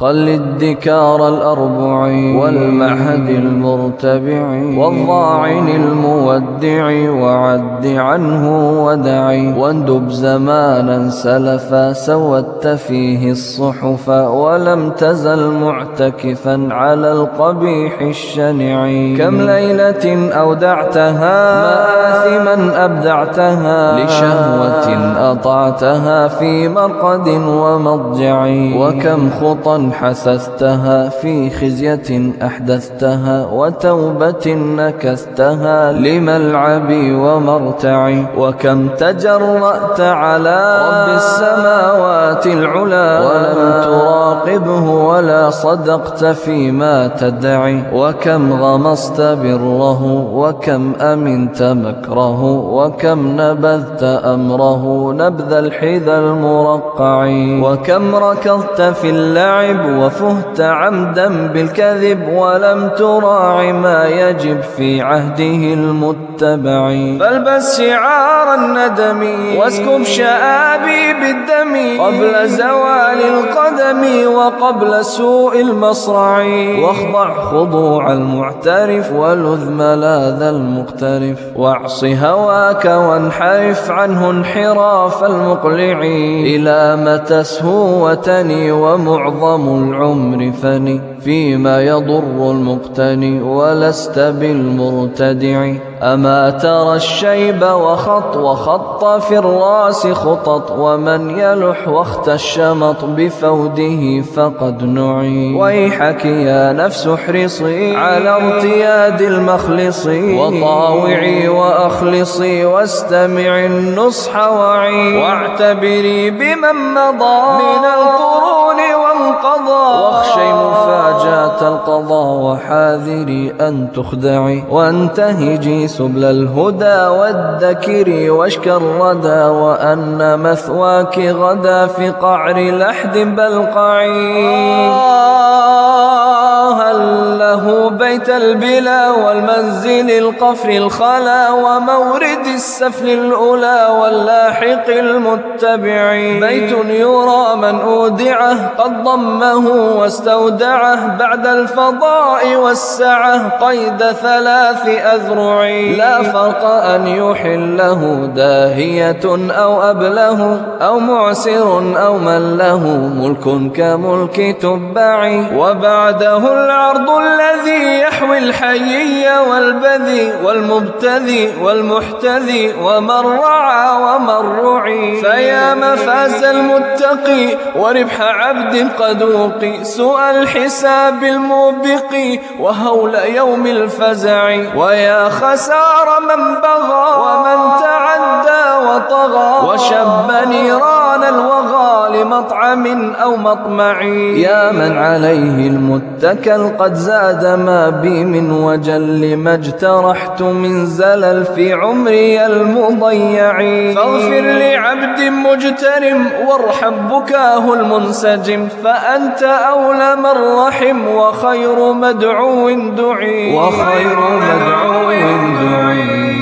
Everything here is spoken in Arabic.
خل الدكار الأربع والمعهد المرتبع والضاعن المودع وعد عنه ودعي واندب زمانا سلفا سودت فيه الصحف ولم تزل معتكفا على القبيح الشنع كم ليلة أودعتها مآثما أبدعتها لشهوة أطعتها في مرقد ومضجع وكم خطا حسستها في خزية أحدثتها وتوبة نكستها لملعبي ومرتعي وكم تجرأت على رب السماوات العلا ولم تراقبه ولا صدقت فيما تدعي. وكم غمصت بره وكم أمنت مكره وكم نبذت أمره نبذ الحذا المرقع. وكم ركضت في اللعب اللعب وفهت عمدا بالكذب ولم تراع ما يجب في عهده المتبع. فالبس شعار الندم واسكب شآبي بالدم. قبل زوال القدم وقبل سوء المصرع. واخضع خضوع المعترف ولذ ملاذ المقترف. واعص هواك وانحرف عنه انحراف المقلع. إلى متى سهوتني ومعظم العمر فني. فيما يضر المقتني ولست بالمرتدع. أما ترى الشيب وخط وخط في الراس خطط ومن يلح وقت الشمط بفوده فقد نعي. ويحك يا نفس احرصي على ارتياد المخلص. وطاوعي وأخلصي واستمع النصح وعي واعتبري بمن مضى. من القرون وانقضى. واخشي مفاجاة القضاء وحاذري أن تخدعي وانتهجي سبل الهدى والذكر واشك الردى وأن مثواك غدا في قعر لحد بلقعي. بيت البلا والمنزل القفر الخلا ومورد السفل الأولى واللاحق المتبع بيت يرى من أودعه قد ضمه واستودعه بعد الفضاء والسعة قيد ثلاث أذرع لا فرق أن يحله داهية أو أبله أو معسر أو من له ملك كملك تبع. وبعده العرض الذي يحوي الحيي والبذي والمبتذي والمحتذي ومن رعى ومن رعي. فيا مفاز المتقي وربح عبد قد وقي. سوء الحساب الموبق وهول يوم الفزع. ويا خسار من بغى ومن تعدى وطغى. وشب نيران لمطعم أو مطمع. يا من عليه المتكل قد زاد ما بي من وجل ما اجترحت من زلل في عمري المضيع. فاغفر لعبد مجترم وارحم بكاه المنسجم فأنت أولى من رحم وخير مدعو دعي. وخير مدعو دعي.